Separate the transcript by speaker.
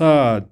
Speaker 1: sad